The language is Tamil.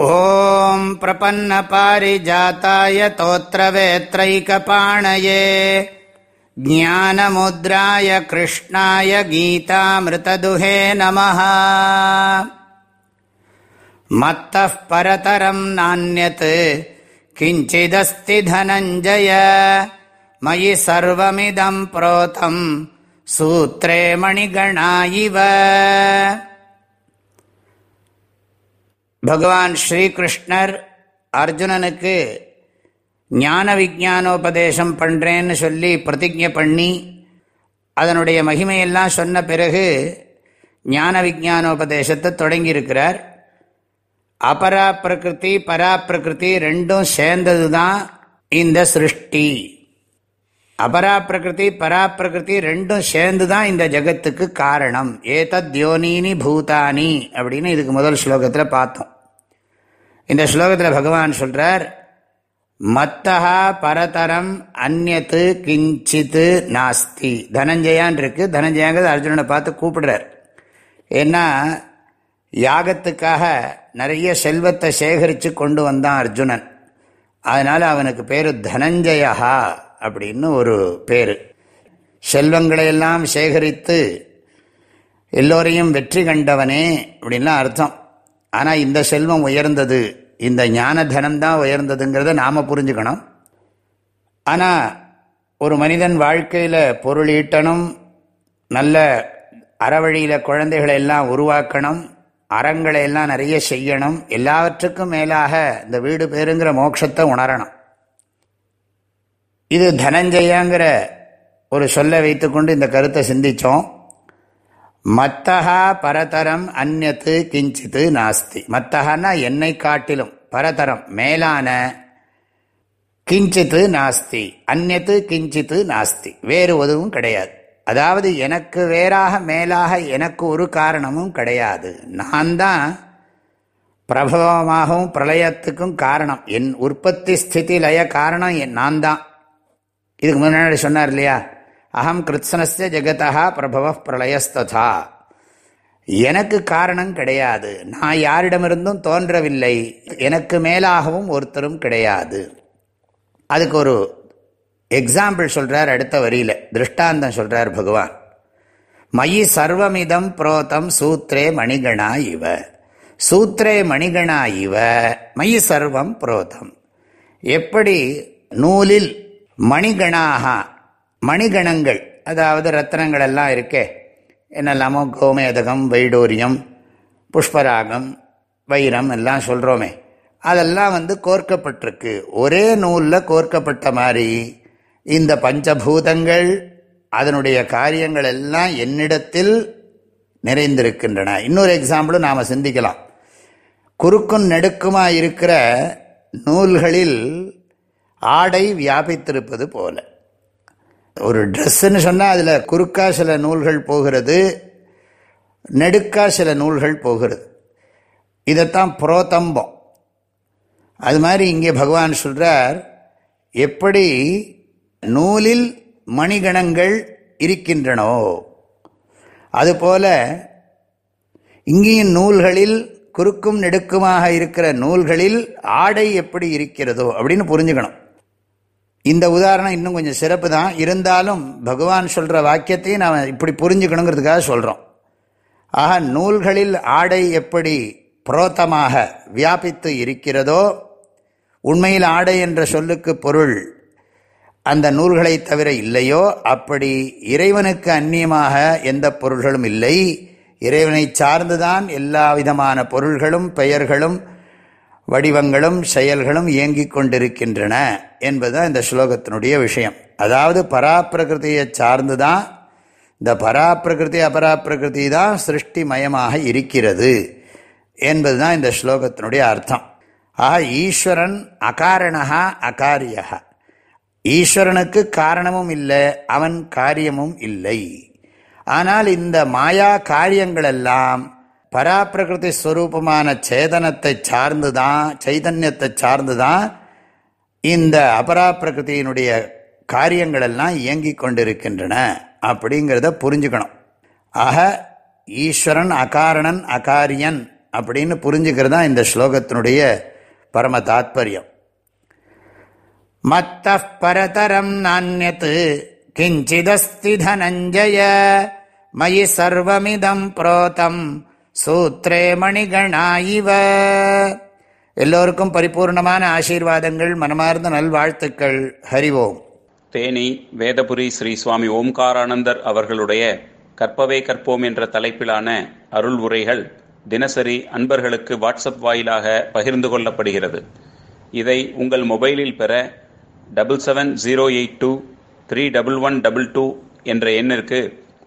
ॐ प्रपन्नपारिजाताय तोत्रवेत्रैकपाणये ज्ञानमुद्राय कृष्णाय गीतामृतदुहे नमः मत्तः परतरम् नान्यत् किञ्चिदस्ति धनञ्जय मयि सर्वमिदम् प्रोतम् सूत्रे मणिगणा इव பகவான் ஸ்ரீகிருஷ்ணர் அர்ஜுனனுக்கு ஞான விஜானோபதேசம் பண்ணுறேன்னு சொல்லி பிரதிஜை பண்ணி அதனுடைய மகிமையெல்லாம் சொன்ன பிறகு ஞான விஜானோபதேசத்தை தொடங்கியிருக்கிறார். அபரா பிரகிருதி பரா பிரகிருதி ரெண்டும் சேர்ந்தது தான் இந்த சிருஷ்டி. அபரா பிரகிருதி பரா பிரகிருதி ரெண்டும் சேர்ந்து தான் இந்த ஜகத்துக்கு காரணம். ஏதத் யோனினி பூதானி அப்படின்னு இதுக்கு முதல் ஸ்லோகத்தில் பார்த்தோம். இந்த ஸ்லோகத்தில் பகவான் சொல்கிறார் மத்தகா பரதரம் அந்நத்து கிஞ்சித்து நாஸ்தி. தனஞ்சயான் இருக்கு. தனஞ்சயாங்கிறது அர்ஜுனனை பார்த்து கூப்பிடுறார். ஏன்னா யாகத்துக்காக நிறைய செல்வத்தை சேகரித்து கொண்டு வந்தான் அர்ஜுனன். அதனால் அவனுக்கு பேர் தனஞ்சயா அப்படின்னு ஒரு பேர். செல்வங்களையெல்லாம் சேகரித்து எல்லோரையும் வெற்றி கண்டவனே அப்படின்லாம் அர்த்தம். ஆனால் இந்த செல்வம் உயர்ந்தது இந்த ஞான தான் உயர்ந்ததுங்கிறத நாம் புரிஞ்சுக்கணும். ஆனால் ஒரு மனிதன் வாழ்க்கையில் பொருள் ஈட்டணும் நல்ல அறவழியில் குழந்தைகளை எல்லாம் உருவாக்கணும் அறங்களை எல்லாம் நிறைய செய்யணும் எல்லாவற்றுக்கும் மேலாக இந்த வீடு பேருங்கிற மோட்சத்தை உணரணும். இது தனஞ்சயாங்கிற ஒரு சொல்ல வைத்துக்கொண்டு இந்த கருத்தை சிந்தித்தோம் மத்தகா பரதரம் அந்நத்து கிஞ்சித்து நாஸ்தி. மத்தகன்னா என்னை காட்டிலும் பரதரம் மேலான கிஞ்சித்து நாஸ்தி. அந்நத்து கிஞ்சித்து நாஸ்தி. வேறு எதுவும் கிடையாது. அதாவது எனக்கு வேறாக மேலாக எனக்கு ஒரு காரணமும் கிடையாது. நான் தான் பிரபவமாகவும் பிரளயத்துக்கும் காரணம். என் உற்பத்தி ஸ்திதி லய காரணம் நான் தான். இதுக்கு முன்னாடி சொன்னார் இல்லையா? அகம் கிருத்ஸ்னஸ்ய ஜெகதா பிரபவ பிரளயஸ்ததா. எனக்கு காரணம் கிடையாது. நான் யாரிடமிருந்தும் தோன்றவில்லை. எனக்கு மேலாகவும் ஒருத்தரும் கிடையாது. அதுக்கு ஒரு எக்ஸாம்பிள் சொல்கிறார் அடுத்த வரியில். திருஷ்டாந்தம் சொல்கிறார் பகவான். மயி சர்வமிதம் புரோதம் சூத்ரே மணிகணா இவ. சூத்ரே மணிகணா இவ. மயி சர்வம் புரோதம். எப்படி? நூலில் மணிகணாகா மணிகணங்கள் அதாவது ரத்னங்கள் எல்லாம் இருக்கே. என்னெல்லாமோ கோமேதகம் வைடூரியம் புஷ்பராகம் வைரம் எல்லாம் சொல்கிறோமே அதெல்லாம் வந்து கோர்க்கப்பட்டிருக்கு. ஒரே நூலில் கோர்க்கப்பட்ட மாதிரி இந்த பஞ்சபூதங்கள் அதனுடைய காரியங்கள் எல்லாம் என்னிடத்தில் நிறைந்திருக்கின்றன. இன்னொரு எக்ஸாம்பிளும் நாம் சிந்திக்கலாம். குறுக்கும் நெடுக்குமாக இருக்கிற நூல்களில் ஆடை வியாபித்திருப்பது போல. ஒரு ட்ரெஸ்ஸுன்னு சொன்னால் அதில் குறுக்கா சில நூல்கள் போகிறது நெடுக்கா சில நூல்கள் போகிறது. இதைத்தான் புரோதம்பம். அது மாதிரி இங்கே பகவான் சொல்கிறார் எப்படி நூலில் மணிகணங்கள் இருக்கின்றனோ அதுபோல இங்கேயும் நூல்களில் குறுக்கும் நெடுக்குமாக இருக்கிற நூல்களில் ஆடை எப்படி இருக்கிறதோ அப்படின்னு புரிஞ்சுக்கணும். இந்த உதாரணம் இன்னும் கொஞ்சம் சிறப்பு தான். இருந்தாலும் பகவான் சொல்கிற வாக்கியத்தையும் நாம் இப்படி புரிஞ்சுக்கணுங்கிறதுக்காக சொல்கிறோம் ஆக நூல்களில் ஆடை எப்படி புரோத்தமாக வியாபித்து இருக்கிறதோ உண்மையில் ஆடை என்ற சொல்லுக்கு பொருள் அந்த நூல்களை தவிர இல்லையோ அப்படி இறைவனுக்கு அந்நியமாக எந்த பொருள்களும் இல்லை. இறைவனை சார்ந்துதான் எல்லா விதமான பொருள்களும் பெயர்களும் வடிவங்களும் செயல்களும் இயங்கிக் கொண்டிருக்கின்றன என்பதுதான் இந்த ஸ்லோகத்தினுடைய விஷயம். அதாவது பராப்பிரகிருதியை சார்ந்து தான் இந்த பராப்பிரகிருதி அபராப்பிரகிருதி தான் சிருஷ்டி மயமாக இருக்கிறது என்பதுதான் இந்த ஸ்லோகத்தினுடைய அர்த்தம். ஆக ஈஸ்வரன் அகாரணா அகாரியா ஈஸ்வரனுக்கு காரணமும் இல்லை அவன் காரியமும் இல்லை. ஆனால் இந்த மாயா காரியங்கள் எல்லாம் பராப்பிரகிருதி ஸ்வரூபமான சேதனத்தை சார்ந்து தான் சைதன்யத்தை சார்ந்து தான் இந்த அபராப்பிரகிருத்தியினுடைய காரியங்கள் எல்லாம் இயங்கி கொண்டிருக்கின்றன அப்படிங்கிறத புரிஞ்சுக்கணும். ஆக ஈஸ்வரன் அகாரணன் அகாரியன் அப்படின்னு புரிஞ்சுக்கிறது தான் இந்த ஸ்லோகத்தினுடைய பரம தாத்பரியம். மத்த பரதரம் நானியத்து கிஞ்சிதஸ்தி தனஞ்சய மயி சர்வமிதம் புரோதம் சூத்திரே மணிகணா இவ எல்லோருக்கும் பரிபூர்ணமான ஆசீர்வாதங்கள் மனமார்ந்த நல்வாழ்த்துக்கள். ஹரிவோம் தேனி வேதபுரி ஸ்ரீ சுவாமி ஓம்காரானந்தர் அவர்களுடைய கற்பவே கற்போம் என்ற தலைப்பிலான அருள் உரைகள் தினசரி அன்பர்களுக்கு வாட்ஸ்அப் வாயிலாக பகிர்ந்து கொள்ளப்படுகிறது. இதை உங்கள் மொபைலில் பெற double seven zero eight two three double one double two என்ற எண்ணிற்கு